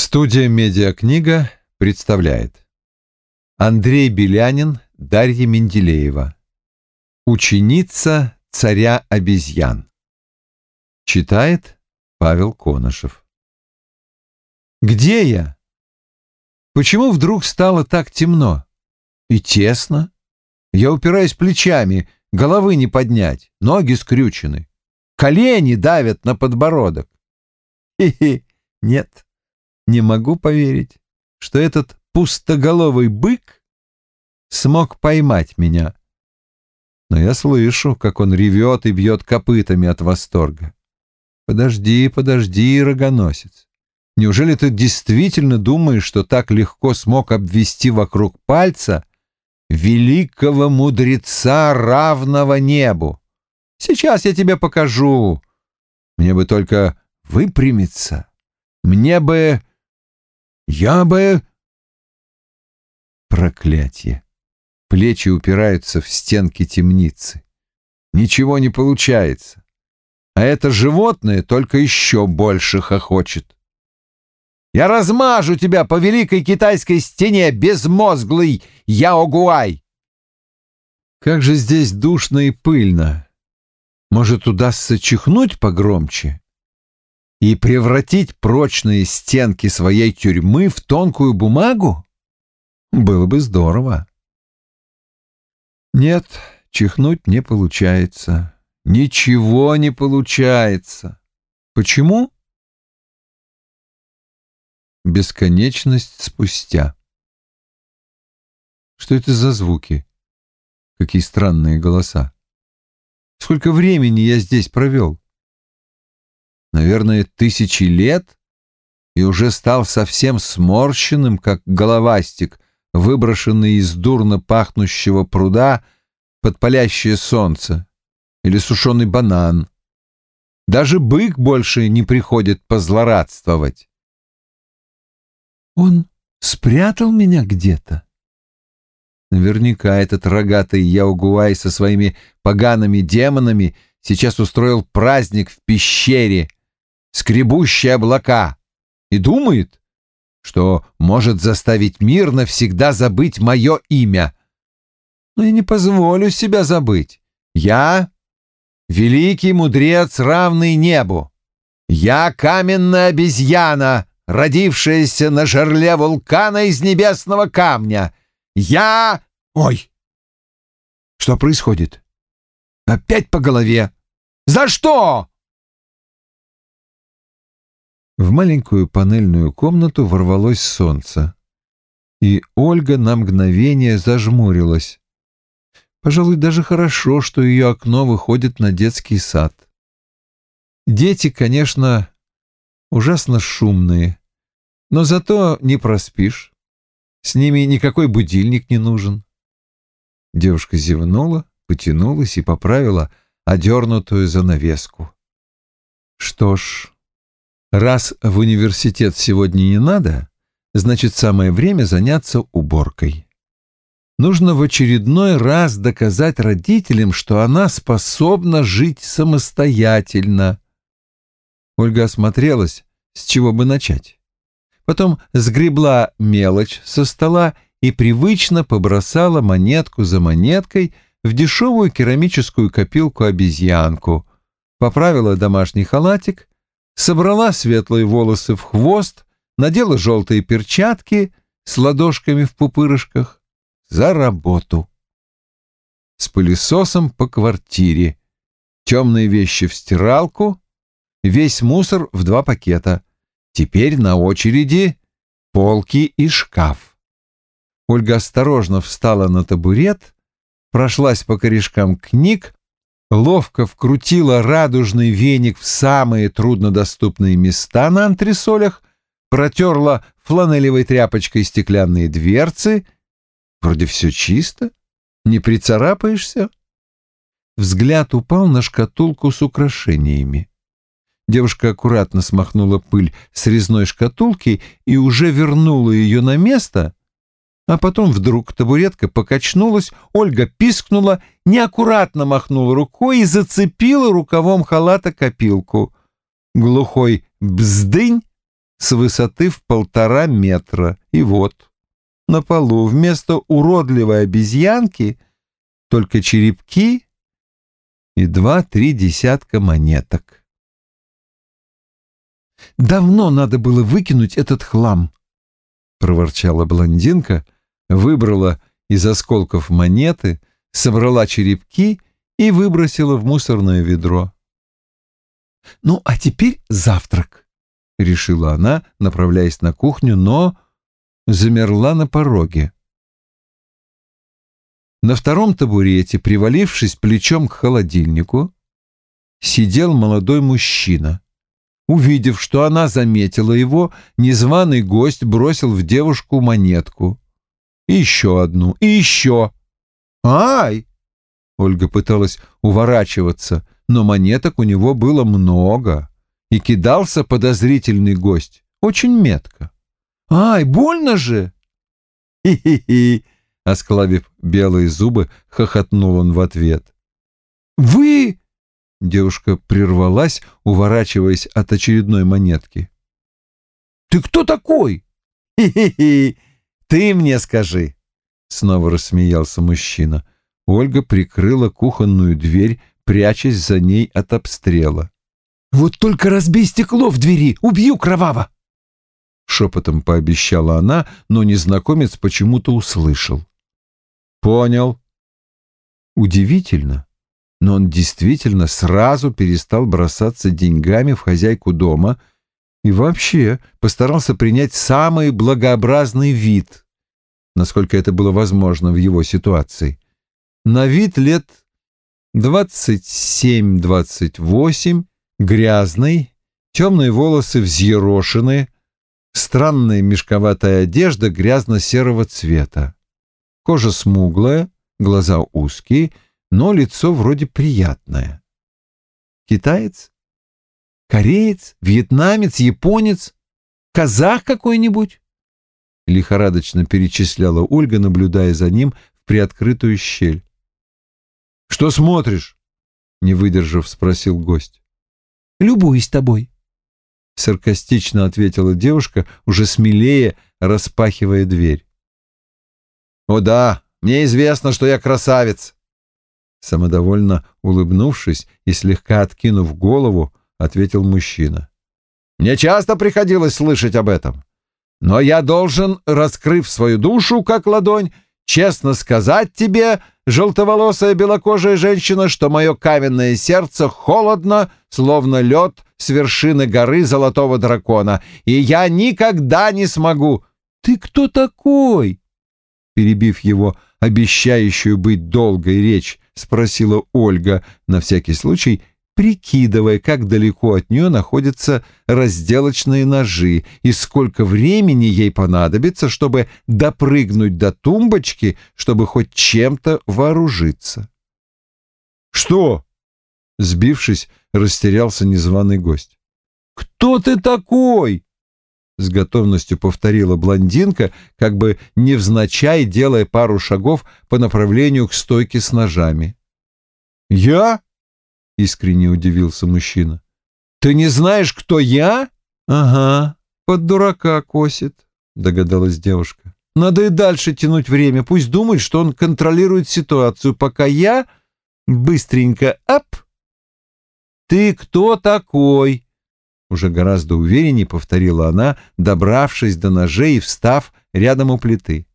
Студия «Медиакнига» представляет Андрей Белянин, Дарья Менделеева Ученица царя обезьян Читает Павел Конышев Где я? Почему вдруг стало так темно? И тесно? Я упираюсь плечами, головы не поднять, ноги скрючены. Колени давят на подбородок. Хе-хе, нет не могу поверить, что этот пустоголовый бык смог поймать меня. Но я слышу, как он ревет и бьет копытами от восторга. Подожди, подожди, рогоносец. Неужели ты действительно думаешь, что так легко смог обвести вокруг пальца великого мудреца, равного небу? Сейчас я тебе покажу. Мне бы только выпрямиться. Мне бы я бы... Проклятие. Плечи упираются в стенки темницы. Ничего не получается. А это животное только еще больше хохочет. Я размажу тебя по великой китайской стене, безмозглый Яогуай! Как же здесь душно и пыльно. Может, удастся чихнуть погромче? И превратить прочные стенки своей тюрьмы в тонкую бумагу? Было бы здорово. Нет, чихнуть не получается. Ничего не получается. Почему? Бесконечность спустя. Что это за звуки? Какие странные голоса. Сколько времени я здесь провел? Наверное, тысячи лет, и уже стал совсем сморщенным, как головастик, выброшенный из дурно пахнущего пруда под палящее солнце, или сушеный банан. Даже бык больше не приходит позлорадствовать. Он спрятал меня где-то. Наверняка этот рогатый Яугуай со своими погаными демонами сейчас устроил праздник в пещере, скребущие облака, и думает, что может заставить мир навсегда забыть мое имя. Но я не позволю себя забыть. Я — великий мудрец, равный небу. Я — каменная обезьяна, родившаяся на жерле вулкана из небесного камня. Я... Ой! Что происходит? Опять по голове. За что? В маленькую панельную комнату ворвалось солнце, и Ольга на мгновение зажмурилась. Пожалуй, даже хорошо, что ее окно выходит на детский сад. Дети, конечно, ужасно шумные, но зато не проспишь. С ними никакой будильник не нужен. Девушка зевнула, потянулась и поправила одернутую занавеску. Что ж, Раз в университет сегодня не надо, значит, самое время заняться уборкой. Нужно в очередной раз доказать родителям, что она способна жить самостоятельно. Ольга осмотрелась, с чего бы начать. Потом сгребла мелочь со стола и привычно побросала монетку за монеткой в дешевую керамическую копилку-обезьянку, поправила домашний халатик собрала светлые волосы в хвост, надела желтые перчатки с ладошками в пупырышках. За работу. С пылесосом по квартире. Темные вещи в стиралку, весь мусор в два пакета. Теперь на очереди полки и шкаф. Ольга осторожно встала на табурет, прошлась по корешкам книг, ловко вкрутила радужный веник в самые труднодоступные места на антресолях, протерла фланелевой тряпочкой стеклянные дверцы. Вроде все чисто, не прицарапаешься. Взгляд упал на шкатулку с украшениями. Девушка аккуратно смахнула пыль с резной шкатулки и уже вернула ее на место, а потом вдруг табуретка покачнулась, Ольга пискнула, неаккуратно махнула рукой и зацепила рукавом халата копилку. Глухой «бздынь» с высоты в полтора метра. И вот, на полу вместо уродливой обезьянки только черепки и два-три десятка монеток. «Давно надо было выкинуть этот хлам», — проворчала блондинка, выбрала из осколков монеты, собрала черепки и выбросила в мусорное ведро. «Ну, а теперь завтрак», — решила она, направляясь на кухню, но замерла на пороге. На втором табурете, привалившись плечом к холодильнику, сидел молодой мужчина. Увидев, что она заметила его, незваный гость бросил в девушку монетку. Еще одну, и еще. «Ай!» Ольга пыталась уворачиваться, но монеток у него было много, и кидался подозрительный гость очень метко. «Ай, больно же!» «Хи-хи-хи!» — осклабив белые зубы, хохотнул он в ответ. «Вы...» — девушка прервалась, уворачиваясь от очередной монетки. «Ты кто такой?» «Хи-хи-хи! Ты мне скажи!» — снова рассмеялся мужчина. Ольга прикрыла кухонную дверь, прячась за ней от обстрела. «Вот только разбей стекло в двери, убью кроваво!» Шепотом пообещала она, но незнакомец почему-то услышал. «Понял». Удивительно, но он действительно сразу перестал бросаться деньгами в хозяйку дома и вообще постарался принять самый благообразный вид, насколько это было возможно в его ситуации на вид лет 27-28, грязный, темные волосы взъерошены, странная мешковатая одежда грязно-серого цвета. Кожа смуглая, глаза узкие, но лицо вроде приятное. Китаец? Кореец? Вьетнамец? Японец? Казах какой-нибудь? Лихорадочно перечисляла Ольга, наблюдая за ним в приоткрытую щель. Что смотришь? Не выдержав, спросил гость. Любуюсь тобой. Саркастично ответила девушка, уже смелее распахивая дверь. О да, мне известно, что я красавец. Самодовольно улыбнувшись и слегка откинув голову, ответил мужчина. Мне часто приходилось слышать об этом. Но я должен, раскрыв свою душу как ладонь, честно сказать тебе, желтоволосая белокожая женщина, что мое каменное сердце холодно, словно лед с вершины горы Золотого Дракона, и я никогда не смогу. Ты кто такой? Перебив его обещающую быть долгой речь, спросила Ольга, на всякий случай прикидывая, как далеко от нее находятся разделочные ножи и сколько времени ей понадобится, чтобы допрыгнуть до тумбочки, чтобы хоть чем-то вооружиться. «Что?» — сбившись, растерялся незваный гость. «Кто ты такой?» — с готовностью повторила блондинка, как бы невзначай делая пару шагов по направлению к стойке с ножами. «Я?» — искренне удивился мужчина. «Ты не знаешь, кто я?» «Ага, под дурака косит», — догадалась девушка. «Надо и дальше тянуть время. Пусть думает, что он контролирует ситуацию, пока я быстренько ап!» «Ты кто такой?» Уже гораздо увереннее повторила она, добравшись до ножей и встав рядом у плиты.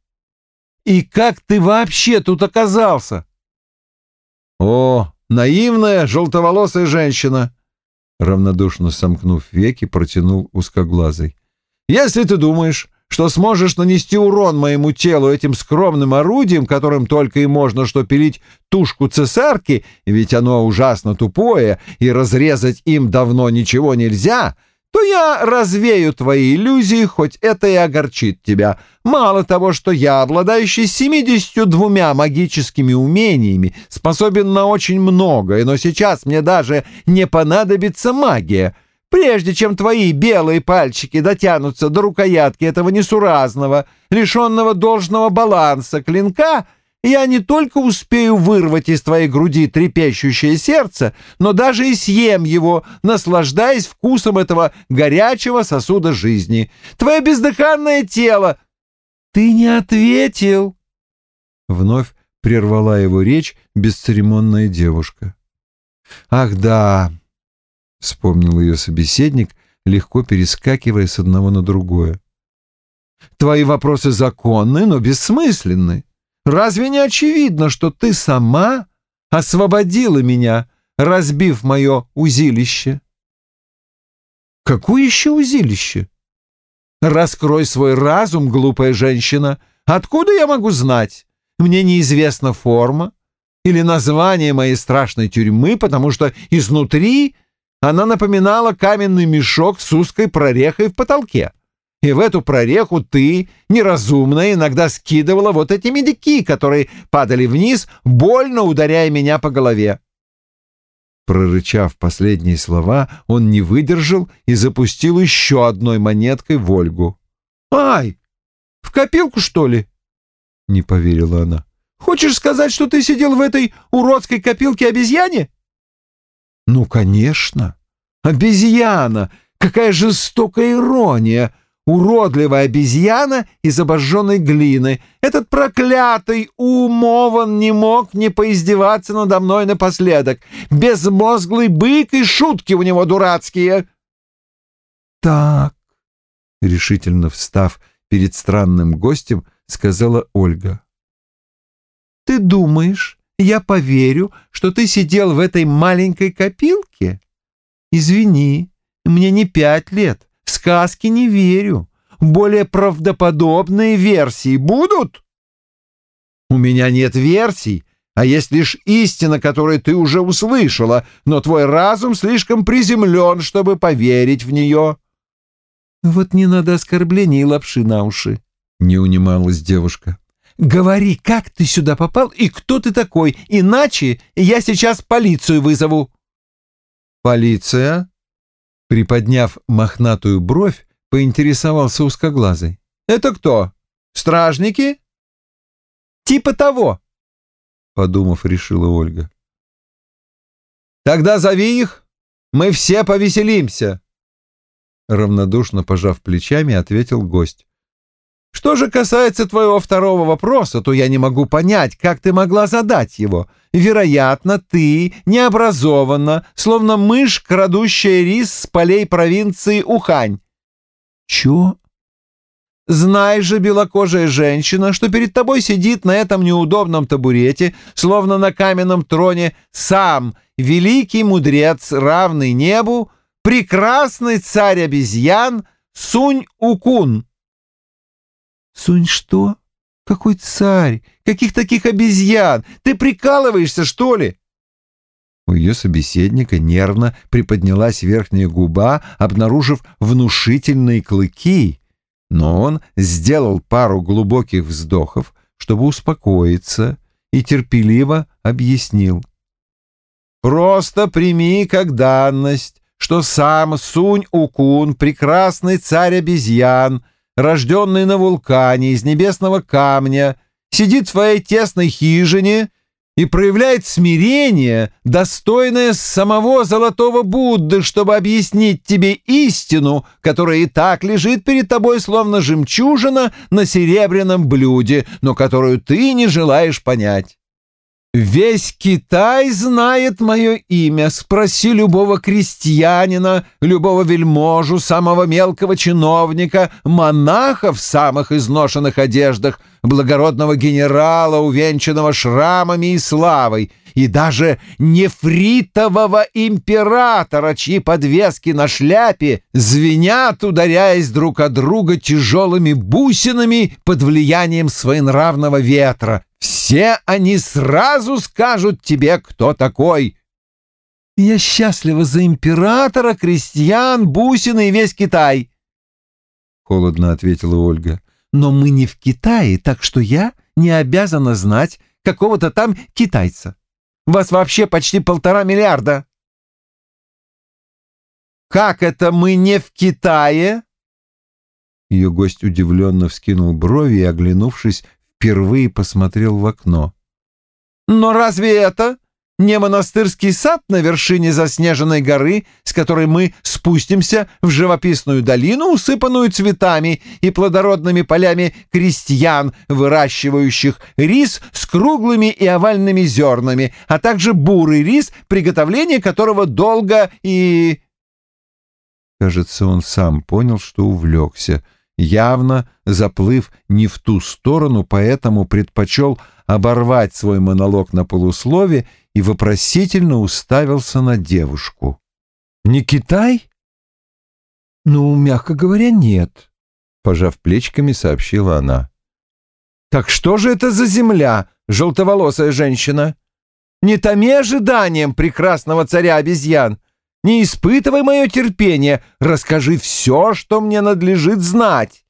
«И как ты вообще тут оказался?» «О, наивная желтоволосая женщина!» Равнодушно сомкнув веки, протянул узкоглазый. «Если ты думаешь, что сможешь нанести урон моему телу этим скромным орудием, которым только и можно что пилить тушку цесарки, ведь оно ужасно тупое, и разрезать им давно ничего нельзя, — то я развею твои иллюзии, хоть это и огорчит тебя. Мало того, что я, обладающий 72 магическими умениями, способен на очень многое, но сейчас мне даже не понадобится магия. Прежде чем твои белые пальчики дотянутся до рукоятки этого несуразного, лишенного должного баланса клинка, я не только успею вырвать из твоей груди трепещущее сердце, но даже и съем его, наслаждаясь вкусом этого горячего сосуда жизни. Твое бездыханное тело... Ты не ответил. Вновь прервала его речь бесцеремонная девушка. Ах да, вспомнил ее собеседник, легко перескакивая с одного на другое. Твои вопросы законны, но бессмысленны. Разве не очевидно, что ты сама освободила меня, разбив мое узилище? Какое еще узилище? Раскрой свой разум, глупая женщина. Откуда я могу знать? Мне неизвестна форма или название моей страшной тюрьмы, потому что изнутри она напоминала каменный мешок с узкой прорехой в потолке и в эту прореху ты, неразумная, иногда скидывала вот эти медики, которые падали вниз, больно ударяя меня по голове. Прорычав последние слова, он не выдержал и запустил еще одной монеткой в Ольгу. «Ай! В копилку, что ли?» — не поверила она. «Хочешь сказать, что ты сидел в этой уродской копилке обезьяне?» «Ну, конечно! Обезьяна! Какая жестокая ирония!» Уродливая обезьяна из обожженной глины. Этот проклятый умован не мог не поиздеваться надо мной напоследок. Безмозглый бык и шутки у него дурацкие. Так, решительно встав перед странным гостем, сказала Ольга. Ты думаешь, я поверю, что ты сидел в этой маленькой копилке? Извини, мне не пять лет, в сказки не верю. Более правдоподобные версии будут? У меня нет версий, а есть лишь истина, которую ты уже услышала, но твой разум слишком приземлен, чтобы поверить в нее. Вот не надо оскорблений и лапши на уши, — не унималась девушка. Говори, как ты сюда попал и кто ты такой, иначе я сейчас полицию вызову. Полиция? Приподняв мохнатую бровь, поинтересовался узкоглазый. «Это кто? Стражники?» «Типа того», — подумав, решила Ольга. «Тогда зови их, мы все повеселимся», — равнодушно пожав плечами, ответил гость. Что же касается твоего второго вопроса, то я не могу понять, как ты могла задать его. Вероятно, ты необразованна, словно мышь, крадущая рис с полей провинции Ухань. Чё? Знай же, белокожая женщина, что перед тобой сидит на этом неудобном табурете, словно на каменном троне, сам великий мудрец, равный небу, прекрасный царь обезьян Сунь-Укун. Сунь что? Какой царь? Каких таких обезьян? Ты прикалываешься, что ли? У ее собеседника нервно приподнялась верхняя губа, обнаружив внушительные клыки, но он сделал пару глубоких вздохов, чтобы успокоиться, и терпеливо объяснил. «Просто прими как данность, что сам Сунь-Укун, прекрасный царь обезьян, рожденный на вулкане из небесного камня, сидит в своей тесной хижине и проявляет смирение, достойное самого золотого Будды, чтобы объяснить тебе истину, которая и так лежит перед тобой словно жемчужина на серебряном блюде, но которую ты не желаешь понять. Весь Китай знает мое имя. Спроси любого крестьянина, любого вельможу, самого мелкого чиновника, монаха в самых изношенных одеждах, благородного генерала, увенчанного шрамами и славой, и даже нефритового императора, чьи подвески на шляпе звенят, ударяясь друг от друга тяжелыми бусинами под влиянием своенравного ветра, все они сразу скажут тебе, кто такой. Я счастлива за императора, крестьян, бусины и весь Китай. Холодно ответила Ольга. Но мы не в Китае, так что я не обязана знать какого-то там китайца. Вас вообще почти полтора миллиарда. Как это мы не в Китае? Ее гость удивленно вскинул брови и, оглянувшись, впервые посмотрел в окно. «Но разве это не монастырский сад на вершине заснеженной горы, с которой мы спустимся в живописную долину, усыпанную цветами и плодородными полями крестьян, выращивающих рис с круглыми и овальными зернами, а также бурый рис, приготовление которого долго и...» Кажется, он сам понял, что увлекся, явно заплыв не в ту сторону, поэтому предпочел оборвать свой монолог на полуслове и вопросительно уставился на девушку. «Не Китай?» «Ну, мягко говоря, нет», — пожав плечиками, сообщила она. «Так что же это за земля, желтоволосая женщина? Не томи ожиданием прекрасного царя обезьян. Не испытывай мое терпение, расскажи все, что мне надлежит знать».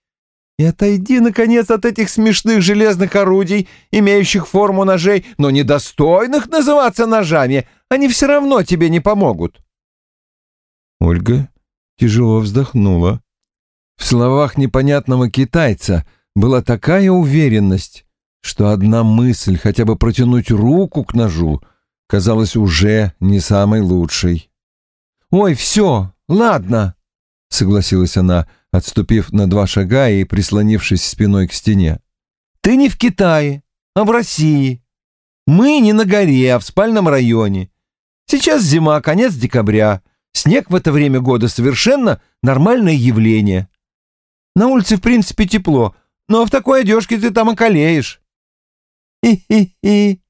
И отойди, наконец, от этих смешных железных орудий, имеющих форму ножей, но недостойных называться ножами. Они все равно тебе не помогут. Ольга тяжело вздохнула. В словах непонятного китайца была такая уверенность, что одна мысль хотя бы протянуть руку к ножу казалась уже не самой лучшей. «Ой, все, ладно», — согласилась она, — отступив на два шага и прислонившись спиной к стене. «Ты не в Китае, а в России. Мы не на горе, а в спальном районе. Сейчас зима, конец декабря. Снег в это время года совершенно нормальное явление. На улице, в принципе, тепло, но в такой одежке ты там околеешь». «Хи-хи-хи!»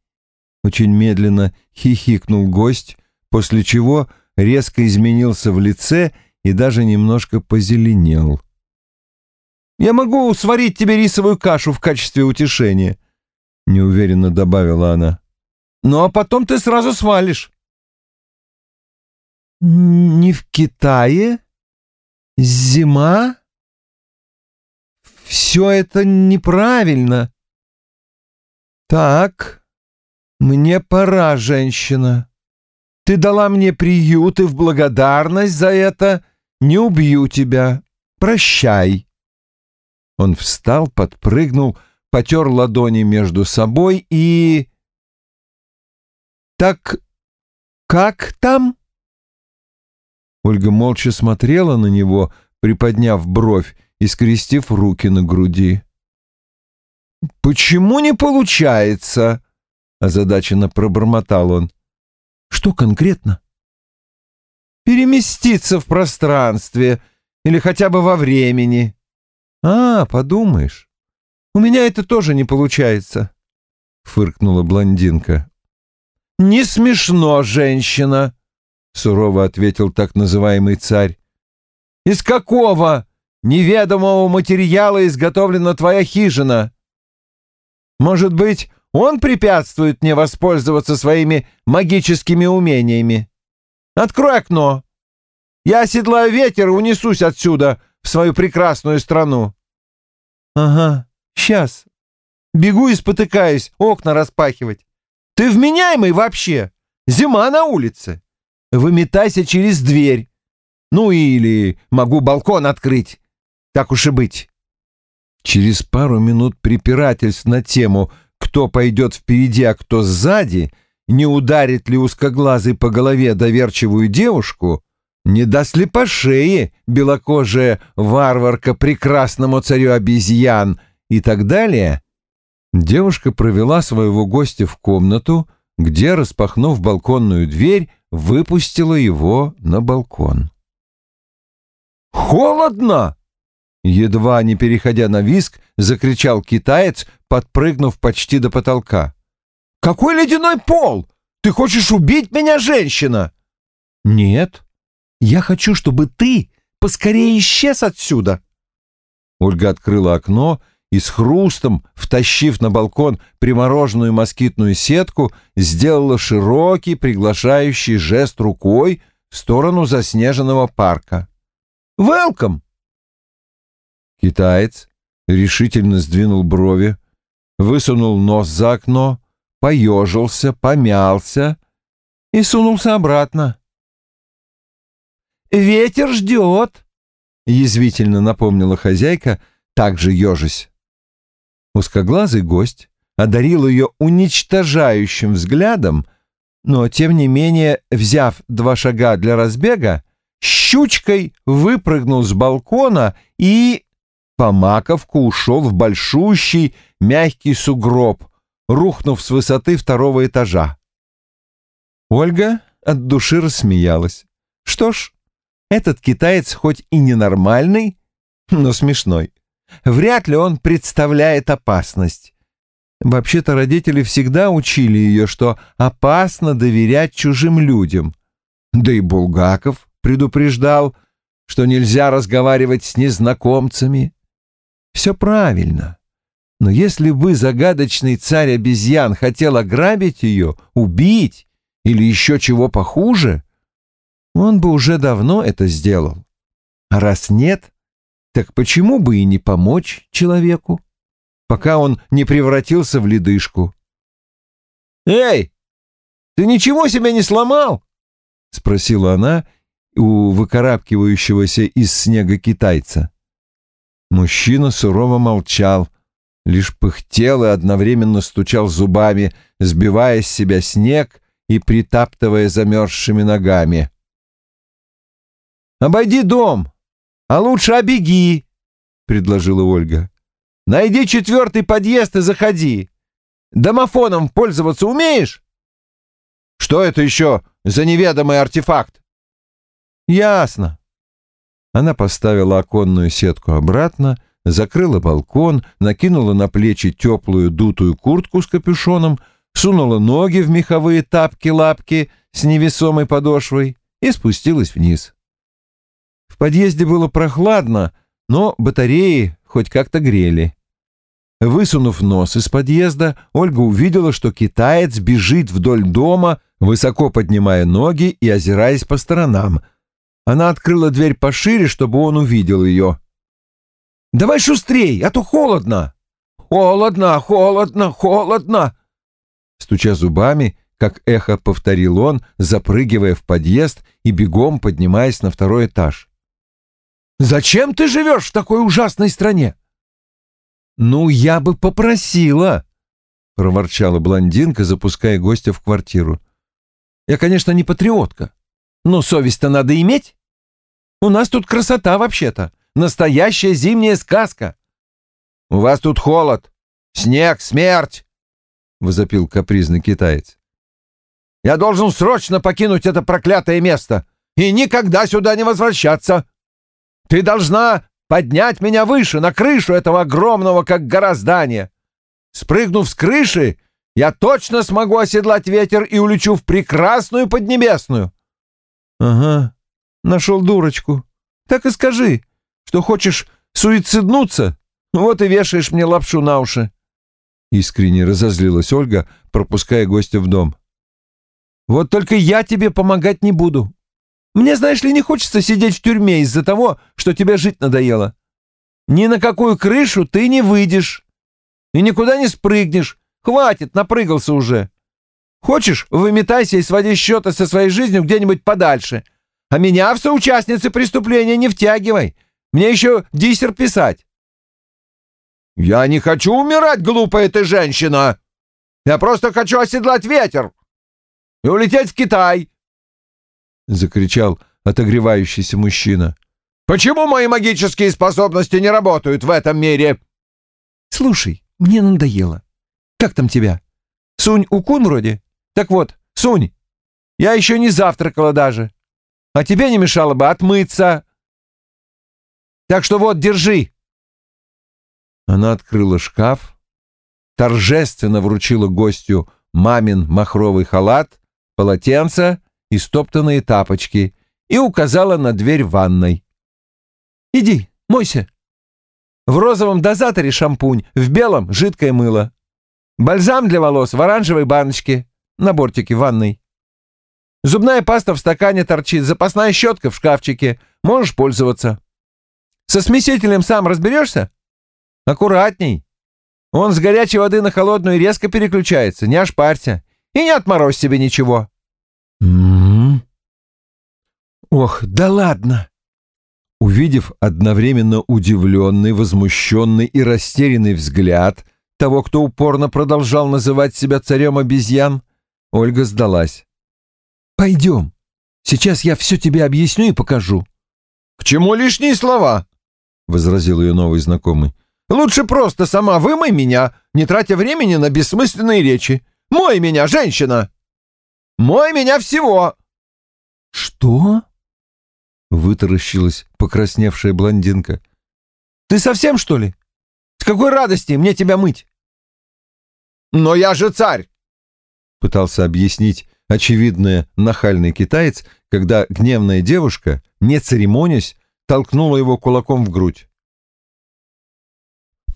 Очень медленно хихикнул гость, после чего резко изменился в лице и даже немножко позеленел. «Я могу сварить тебе рисовую кашу в качестве утешения», — неуверенно добавила она. «Ну а потом ты сразу свалишь». «Не в Китае? Зима? Все это неправильно. Так, мне пора, женщина. Ты дала мне приют, и в благодарность за это не убью тебя. Прощай». Он встал, подпрыгнул, потер ладони между собой и... «Так как там?» Ольга молча смотрела на него, приподняв бровь и скрестив руки на груди. «Почему не получается?» — озадаченно пробормотал он. «Что конкретно?» переместиться в пространстве или хотя бы во времени. А, подумаешь, у меня это тоже не получается, фыркнула блондинка. Не смешно, женщина, сурово ответил так называемый царь. Из какого неведомого материала изготовлена твоя хижина? Может быть, он препятствует мне воспользоваться своими магическими умениями? Открой окно. Я оседлаю ветер и унесусь отсюда, в свою прекрасную страну. Ага, сейчас. Бегу и спотыкаюсь, окна распахивать. Ты вменяемый вообще? Зима на улице. Выметайся через дверь. Ну или могу балкон открыть. Так уж и быть. Через пару минут препирательств на тему «Кто пойдет впереди, а кто сзади» не ударит ли узкоглазый по голове доверчивую девушку, не даст ли по шее белокожая варварка прекрасному царю обезьян и так далее, девушка провела своего гостя в комнату, где, распахнув балконную дверь, выпустила его на балкон. «Холодно!» Едва не переходя на виск, закричал китаец, подпрыгнув почти до потолка. Какой ледяной пол? Ты хочешь убить меня, женщина? Нет. Я хочу, чтобы ты поскорее исчез отсюда. Ольга открыла окно и с хрустом, втащив на балкон примороженную москитную сетку, сделала широкий приглашающий жест рукой в сторону заснеженного парка. «Велком!» Китаец решительно сдвинул брови, высунул нос за окно, поежился, помялся и сунулся обратно. «Ветер ждет», — язвительно напомнила хозяйка, также ежась. Узкоглазый гость одарил ее уничтожающим взглядом, но, тем не менее, взяв два шага для разбега, щучкой выпрыгнул с балкона и по маковку ушел в большущий мягкий сугроб, рухнув с высоты второго этажа. Ольга от души рассмеялась. Что ж, этот китаец хоть и ненормальный, но смешной. Вряд ли он представляет опасность. Вообще-то родители всегда учили ее, что опасно доверять чужим людям. Да и Булгаков предупреждал, что нельзя разговаривать с незнакомцами. Все правильно. Но если бы загадочный царь обезьян хотел ограбить ее, убить или еще чего похуже, он бы уже давно это сделал. А раз нет, так почему бы и не помочь человеку, пока он не превратился в ледышку? «Эй, ты ничего себе не сломал?» — спросила она у выкарабкивающегося из снега китайца. Мужчина сурово молчал, лишь пыхтел и одновременно стучал зубами, сбивая с себя снег и притаптывая замерзшими ногами. «Обойди дом, а лучше обеги», — предложила Ольга. «Найди четвертый подъезд и заходи. Домофоном пользоваться умеешь?» «Что это еще за неведомый артефакт?» «Ясно. Она поставила оконную сетку обратно, закрыла балкон, накинула на плечи теплую дутую куртку с капюшоном, сунула ноги в меховые тапки-лапки с невесомой подошвой и спустилась вниз. В подъезде было прохладно, но батареи хоть как-то грели. Высунув нос из подъезда, Ольга увидела, что китаец бежит вдоль дома, высоко поднимая ноги и озираясь по сторонам — она открыла дверь пошире, чтобы он увидел ее. «Давай шустрей, а то холодно!» «Холодно, холодно, холодно!» Стуча зубами, как эхо повторил он, запрыгивая в подъезд и бегом поднимаясь на второй этаж. «Зачем ты живешь в такой ужасной стране?» «Ну, я бы попросила!» — проворчала блондинка, запуская гостя в квартиру. «Я, конечно, не патриотка, но совесть-то надо иметь. У нас тут красота вообще-то. Настоящая зимняя сказка. У вас тут холод, снег, смерть, — возопил капризный китаец. Я должен срочно покинуть это проклятое место и никогда сюда не возвращаться. Ты должна поднять меня выше, на крышу этого огромного, как гора здания. Спрыгнув с крыши, я точно смогу оседлать ветер и улечу в прекрасную Поднебесную. «Ага, нашел дурочку. Так и скажи, что хочешь суициднуться, вот и вешаешь мне лапшу на уши». Искренне разозлилась Ольга, пропуская гостя в дом. «Вот только я тебе помогать не буду. Мне, знаешь ли, не хочется сидеть в тюрьме из-за того, что тебе жить надоело. Ни на какую крышу ты не выйдешь и никуда не спрыгнешь. Хватит, напрыгался уже. Хочешь, выметайся и своди счеты со своей жизнью где-нибудь подальше. А меня в соучастницы преступления не втягивай. Мне еще диссер писать. Я не хочу умирать, глупая ты женщина. Я просто хочу оседлать ветер и улететь в Китай. Закричал отогревающийся мужчина. Почему мои магические способности не работают в этом мире? Слушай, мне надоело. Как там тебя? Сунь-Укун вроде? Так вот, Сунь, я еще не завтракала даже. А тебе не мешало бы отмыться. Так что вот, держи. Она открыла шкаф, торжественно вручила гостю мамин махровый халат, полотенце и стоптанные тапочки и указала на дверь ванной. «Иди, мойся. В розовом дозаторе шампунь, в белом — жидкое мыло. Бальзам для волос в оранжевой баночке на бортике ванной. Зубная паста в стакане торчит, запасная щетка в шкафчике. Можешь пользоваться. Со смесителем сам разберешься? Аккуратней. Он с горячей воды на холодную резко переключается, не ошпарься. И не отморозь себе ничего. -м -м. Ох, да ладно. Увидев одновременно удивленный, возмущенный и растерянный взгляд того, кто упорно продолжал называть себя царем обезьян, Ольга сдалась. «Пойдем. Сейчас я все тебе объясню и покажу». «К чему лишние слова?» — возразил ее новый знакомый. «Лучше просто сама вымой меня, не тратя времени на бессмысленные речи. Мой меня, женщина! Мой меня всего!» «Что?» — вытаращилась покрасневшая блондинка. «Ты совсем, что ли? С какой радости мне тебя мыть?» «Но я же царь!» — пытался объяснить очевидное нахальный китаец, когда гневная девушка, не церемонясь, толкнула его кулаком в грудь.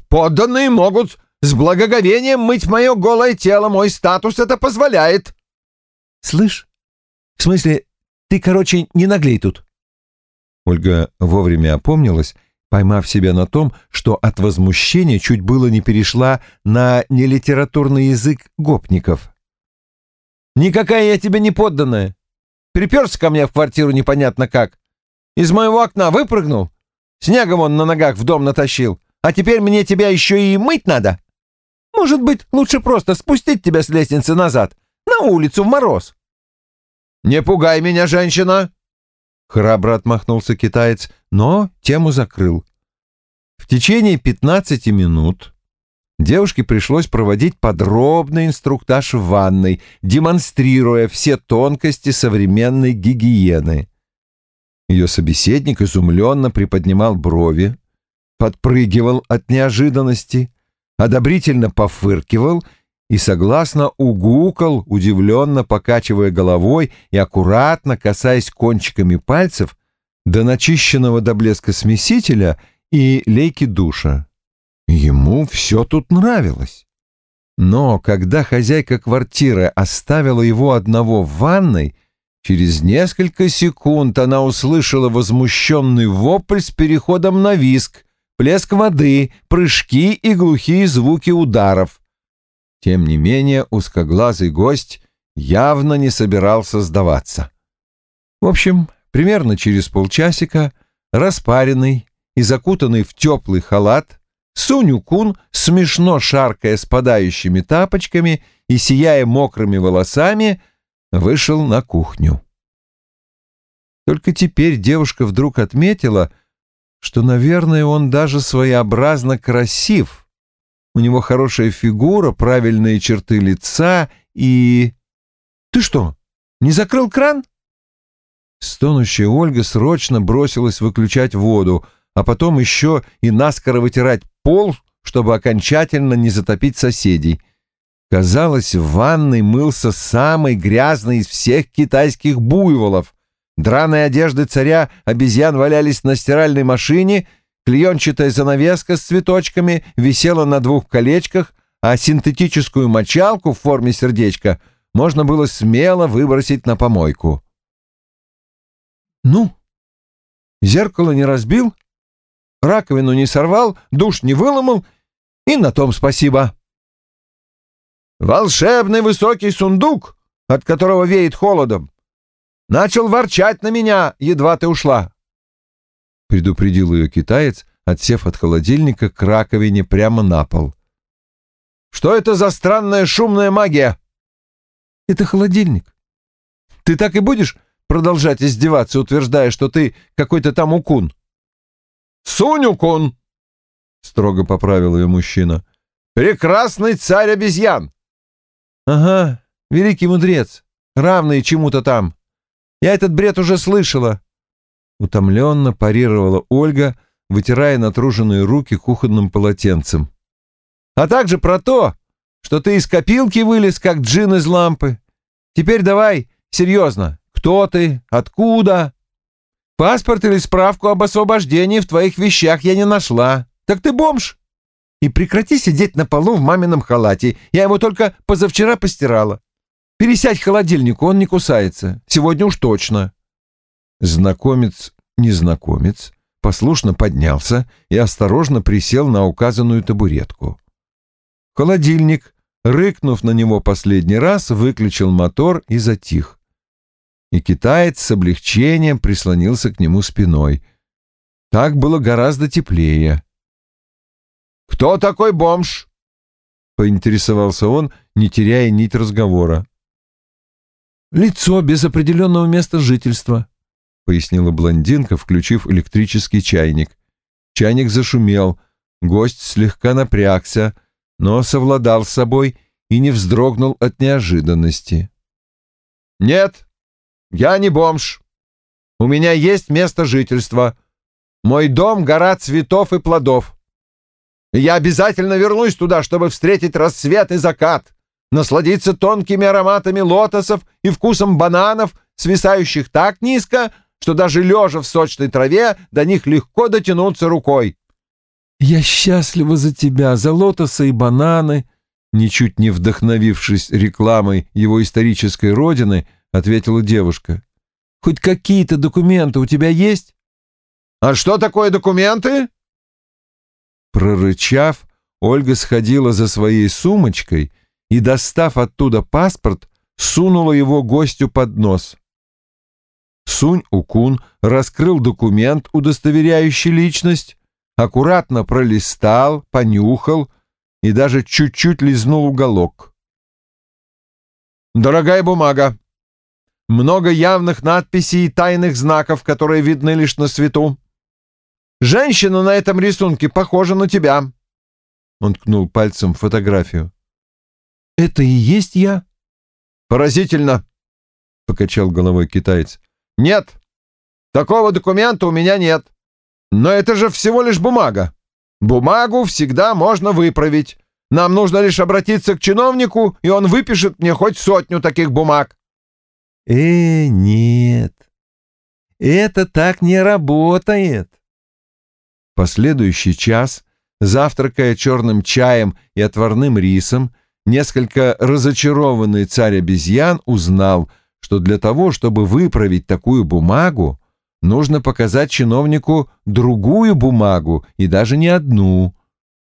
«Подданные могут с благоговением мыть мое голое тело, мой статус это позволяет!» «Слышь, в смысле, ты, короче, не наглей тут!» Ольга вовремя опомнилась, поймав себя на том, что от возмущения чуть было не перешла на нелитературный язык гопников. «Никакая я тебе не подданная. Приперся ко мне в квартиру непонятно как. Из моего окна выпрыгнул, снегом он на ногах в дом натащил, а теперь мне тебя еще и мыть надо. Может быть, лучше просто спустить тебя с лестницы назад, на улицу в мороз». «Не пугай меня, женщина!» Храбро отмахнулся китаец, но тему закрыл. В течение пятнадцати минут Девушке пришлось проводить подробный инструктаж в ванной, демонстрируя все тонкости современной гигиены. Ее собеседник изумленно приподнимал брови, подпрыгивал от неожиданности, одобрительно пофыркивал и согласно угукал, удивленно покачивая головой и аккуратно касаясь кончиками пальцев до начищенного до блеска смесителя и лейки душа. Ему все тут нравилось. Но когда хозяйка квартиры оставила его одного в ванной, через несколько секунд она услышала возмущенный вопль с переходом на виск, плеск воды, прыжки и глухие звуки ударов. Тем не менее узкоглазый гость явно не собирался сдаваться. В общем, примерно через полчасика, распаренный и закутанный в теплый халат, Суню-кун, смешно шаркая спадающими тапочками и сияя мокрыми волосами, вышел на кухню. Только теперь девушка вдруг отметила, что, наверное, он даже своеобразно красив. У него хорошая фигура, правильные черты лица и... «Ты что, не закрыл кран?» Стонущая Ольга срочно бросилась выключать воду, а потом еще и наскоро вытирать пол, чтобы окончательно не затопить соседей. Казалось, в ванной мылся самый грязный из всех китайских буйволов. Драные одежды царя обезьян валялись на стиральной машине, клеенчатая занавеска с цветочками висела на двух колечках, а синтетическую мочалку в форме сердечка можно было смело выбросить на помойку. «Ну, зеркало не разбил?» Раковину не сорвал, душ не выломал, и на том спасибо. Волшебный высокий сундук, от которого веет холодом, начал ворчать на меня, едва ты ушла. Предупредил ее китаец, отсев от холодильника к раковине прямо на пол. Что это за странная шумная магия? Это холодильник. Ты так и будешь продолжать издеваться, утверждая, что ты какой-то там укун? Сунюкун!» — строго поправил ее мужчина. «Прекрасный царь обезьян!» «Ага, великий мудрец, равный чему-то там. Я этот бред уже слышала!» Утомленно парировала Ольга, вытирая натруженные руки кухонным полотенцем. «А также про то, что ты из копилки вылез, как джин из лампы. Теперь давай, серьезно, кто ты, откуда?» Паспорт или справку об освобождении в твоих вещах я не нашла. Так ты бомж. И прекрати сидеть на полу в мамином халате. Я его только позавчера постирала. Пересядь к холодильнику, он не кусается. Сегодня уж точно. Знакомец-незнакомец послушно поднялся и осторожно присел на указанную табуретку. Холодильник, рыкнув на него последний раз, выключил мотор и затих и китаец с облегчением прислонился к нему спиной. Так было гораздо теплее. «Кто такой бомж?» поинтересовался он, не теряя нить разговора. «Лицо без определенного места жительства», — пояснила блондинка, включив электрический чайник. Чайник зашумел, гость слегка напрягся, но совладал с собой и не вздрогнул от неожиданности. «Нет, я не бомж. У меня есть место жительства. Мой дом — гора цветов и плодов. Я обязательно вернусь туда, чтобы встретить рассвет и закат, насладиться тонкими ароматами лотосов и вкусом бананов, свисающих так низко, что даже лежа в сочной траве до них легко дотянуться рукой. «Я счастлива за тебя, за лотосы и бананы», ничуть не вдохновившись рекламой его исторической родины, ответила девушка. «Хоть какие-то документы у тебя есть?» «А что такое документы?» Прорычав, Ольга сходила за своей сумочкой и, достав оттуда паспорт, сунула его гостю под нос. Сунь-Укун раскрыл документ, удостоверяющий личность, аккуратно пролистал, понюхал и даже чуть-чуть лизнул уголок. «Дорогая бумага, много явных надписей и тайных знаков, которые видны лишь на свету. Женщина на этом рисунке похожа на тебя. Он ткнул пальцем в фотографию. Это и есть я? Поразительно, покачал головой китаец. Нет. Такого документа у меня нет. Но это же всего лишь бумага. Бумагу всегда можно выправить. Нам нужно лишь обратиться к чиновнику, и он выпишет мне хоть сотню таких бумаг. Э, нет. Это так не работает. Последующий час, завтракая черным чаем и отварным рисом, несколько разочарованный царь обезьян узнал, что для того, чтобы выправить такую бумагу, нужно показать чиновнику другую бумагу и даже не одну,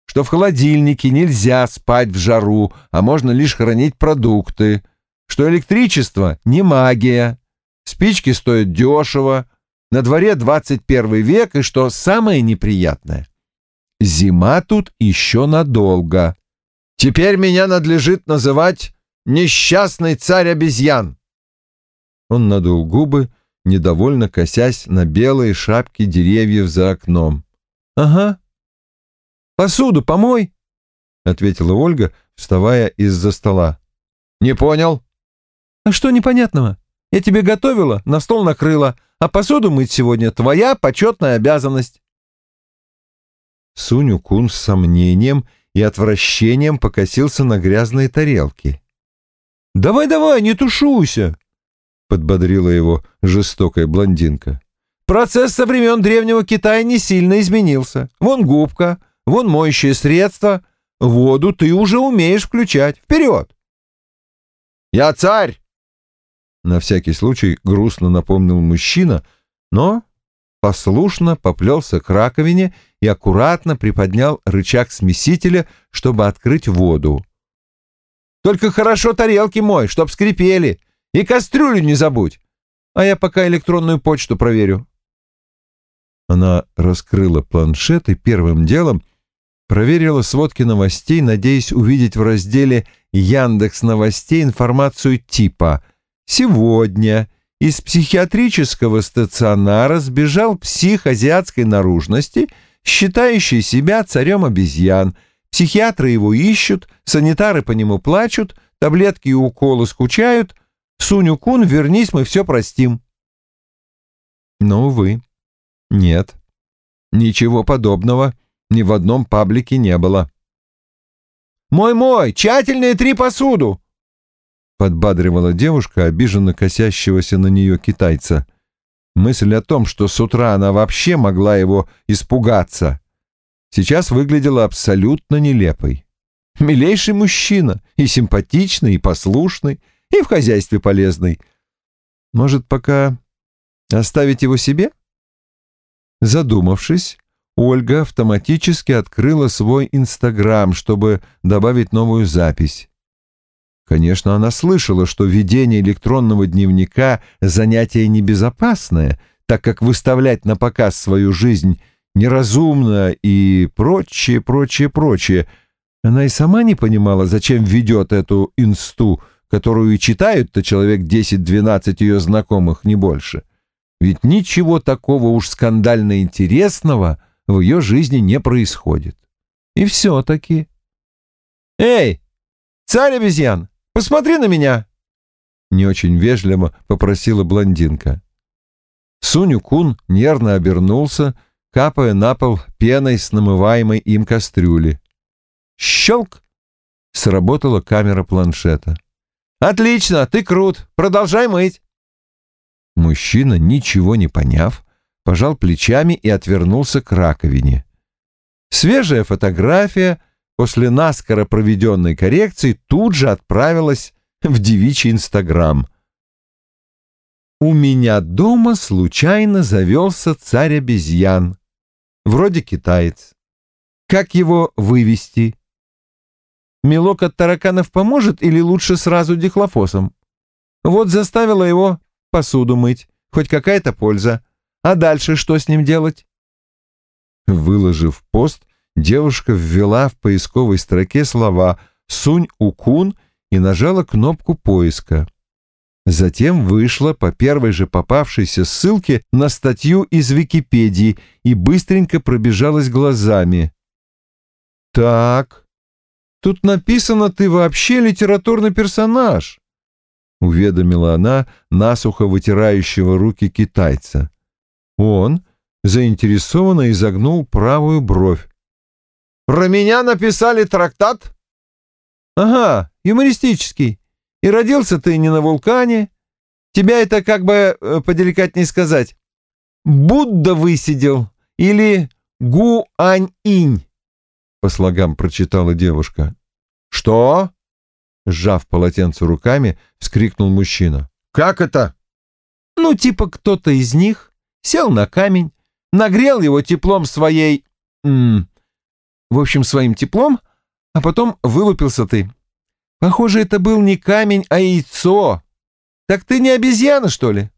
что в холодильнике нельзя спать в жару, а можно лишь хранить продукты, что электричество не магия, спички стоят дешево, на дворе 21 век, и что самое неприятное, зима тут еще надолго. Теперь меня надлежит называть несчастный царь обезьян. Он надул губы, недовольно косясь на белые шапки деревьев за окном. «Ага. Посуду помой», — ответила Ольга, вставая из-за стола. «Не понял». «А что непонятного? Я тебе готовила, на стол накрыла, а посуду мыть сегодня твоя почетная обязанность. Суню-кун с сомнением и отвращением покосился на грязные тарелки. «Давай-давай, не тушуйся!» — подбодрила его жестокая блондинка. «Процесс со времен Древнего Китая не сильно изменился. Вон губка, вон моющее средство, воду ты уже умеешь включать. Вперед!» «Я царь!» На всякий случай грустно напомнил мужчина, но послушно поплелся к раковине и аккуратно приподнял рычаг смесителя, чтобы открыть воду. «Только хорошо тарелки мой, чтоб скрипели, и кастрюлю не забудь, а я пока электронную почту проверю». Она раскрыла планшет и первым делом проверила сводки новостей, надеясь увидеть в разделе «Яндекс новостей» информацию типа Сегодня из психиатрического стационара сбежал псих азиатской наружности, считающий себя царем обезьян. Психиатры его ищут, санитары по нему плачут, таблетки и уколы скучают. Суню-кун, вернись, мы все простим. Но, увы, нет. Ничего подобного ни в одном паблике не было. «Мой-мой, тщательные три посуду!» Подбадривала девушка, обиженно косящегося на нее китайца. Мысль о том, что с утра она вообще могла его испугаться, сейчас выглядела абсолютно нелепой. Милейший мужчина, и симпатичный, и послушный, и в хозяйстве полезный. Может, пока оставить его себе? Задумавшись, Ольга автоматически открыла свой Инстаграм, чтобы добавить новую запись. Конечно, она слышала, что ведение электронного дневника — занятие небезопасное, так как выставлять на показ свою жизнь неразумно и прочее, прочее, прочее. Она и сама не понимала, зачем ведет эту инсту, которую читают-то человек 10-12 ее знакомых, не больше. Ведь ничего такого уж скандально интересного в ее жизни не происходит. И все-таки... «Эй, царь обезьян, посмотри на меня!» Не очень вежливо попросила блондинка. Суню-кун нервно обернулся, капая на пол пеной с намываемой им кастрюли. Щелк! Сработала камера планшета. «Отлично, ты крут, продолжай мыть!» Мужчина, ничего не поняв, пожал плечами и отвернулся к раковине. Свежая фотография после наскоро проведенной коррекции тут же отправилась в девичий инстаграм. У меня дома случайно завелся царь обезьян. Вроде китаец. Как его вывести? Мелок от тараканов поможет или лучше сразу дихлофосом? Вот заставила его посуду мыть. Хоть какая-то польза. А дальше что с ним делать? Выложив пост, девушка ввела в поисковой строке слова «Сунь-Укун» и нажала кнопку поиска. Затем вышла по первой же попавшейся ссылке на статью из Википедии и быстренько пробежалась глазами. «Так, тут написано, ты вообще литературный персонаж», — уведомила она насухо вытирающего руки китайца. Он заинтересованно изогнул правую бровь. «Про меня написали трактат?» «Ага, юмористический. И родился ты не на вулкане. Тебя это как бы, э, поделикатнее сказать, Будда высидел или Гу-Ань-Инь», — по слогам прочитала девушка. «Что?» — сжав полотенце руками, вскрикнул мужчина. «Как это?» «Ну, типа кто-то из них сел на камень, нагрел его теплом своей... М -м, в общем, своим теплом, а потом вылупился ты. Похоже, это был не камень, а яйцо. Так ты не обезьяна, что ли?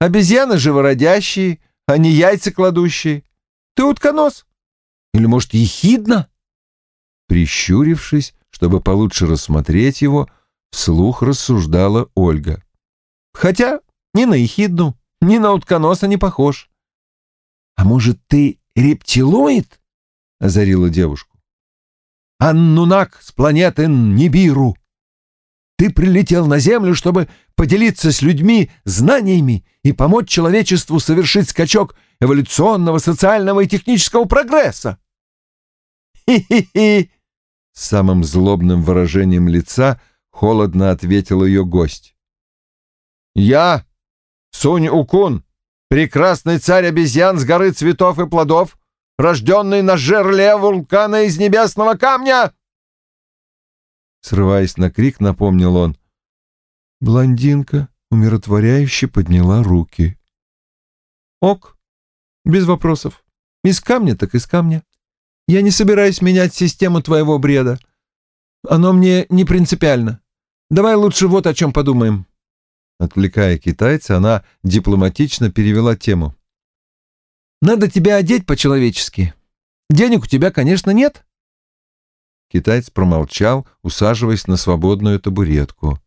Обезьяны живородящие, а не яйца кладущие. Ты утконос? Или, может, ехидна?» Прищурившись, чтобы получше рассмотреть его, вслух рассуждала Ольга. «Хотя ни на ехидну, ни на утконоса не похож». «А может, ты рептилоид?» — озарила девушку. «Аннунак с планеты Нибиру. Ты прилетел на Землю, чтобы поделиться с людьми знаниями и помочь человечеству совершить скачок эволюционного, социального и технического прогресса». «Хи-хи-хи!» С самым злобным выражением лица холодно ответил ее гость. «Я, Сунь-Укун, прекрасный царь обезьян с горы цветов и плодов, рожденный на жерле вулкана из небесного камня!» Срываясь на крик, напомнил он. Блондинка умиротворяюще подняла руки. «Ок, без вопросов. Из камня так из камня. Я не собираюсь менять систему твоего бреда. Оно мне не принципиально. Давай лучше вот о чем подумаем». Отвлекая китайца, она дипломатично перевела тему. «Надо тебя одеть по-человечески. Денег у тебя, конечно, нет?» Китаец промолчал, усаживаясь на свободную табуретку.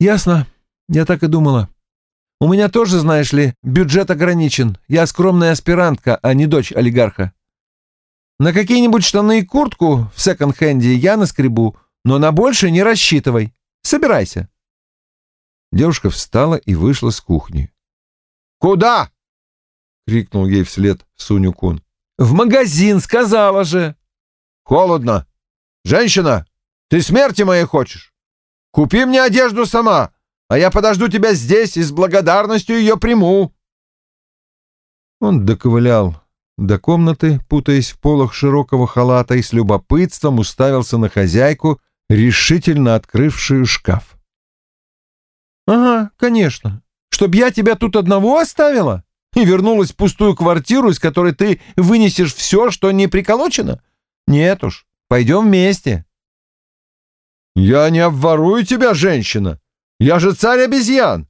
«Ясно. Я так и думала. У меня тоже, знаешь ли, бюджет ограничен. Я скромная аспирантка, а не дочь олигарха. На какие-нибудь штаны и куртку в секонд-хенде я наскребу, но на больше не рассчитывай. Собирайся». Девушка встала и вышла с кухни. «Куда?» — крикнул ей вслед Суню-кун. «В магазин, сказала же!» «Холодно. Женщина, ты смерти моей хочешь? Купи мне одежду сама, а я подожду тебя здесь и с благодарностью ее приму». Он доковылял до комнаты, путаясь в полах широкого халата, и с любопытством уставился на хозяйку, решительно открывшую шкаф. «Ага, конечно. Чтоб я тебя тут одного оставила и вернулась в пустую квартиру, из которой ты вынесешь все, что не приколочено? Нет уж, пойдем вместе». «Я не обворую тебя, женщина! Я же царь обезьян!»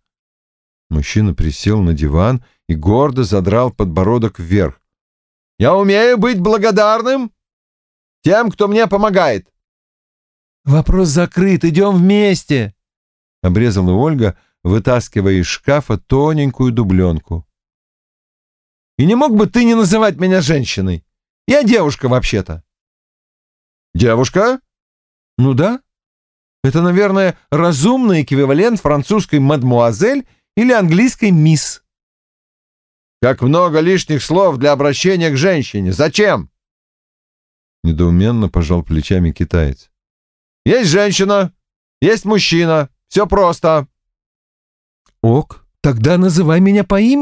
Мужчина присел на диван и гордо задрал подбородок вверх. «Я умею быть благодарным тем, кто мне помогает. Вопрос закрыт, идем вместе, — обрезала Ольга, вытаскивая из шкафа тоненькую дубленку. И не мог бы ты не называть меня женщиной? Я девушка вообще-то. Девушка? Ну да. Это, наверное, разумный эквивалент французской мадмуазель или английской мисс. Как много лишних слов для обращения к женщине. Зачем? Недоуменно пожал плечами китаец. Есть женщина, есть мужчина. Все просто. Ок, тогда называй меня по имени.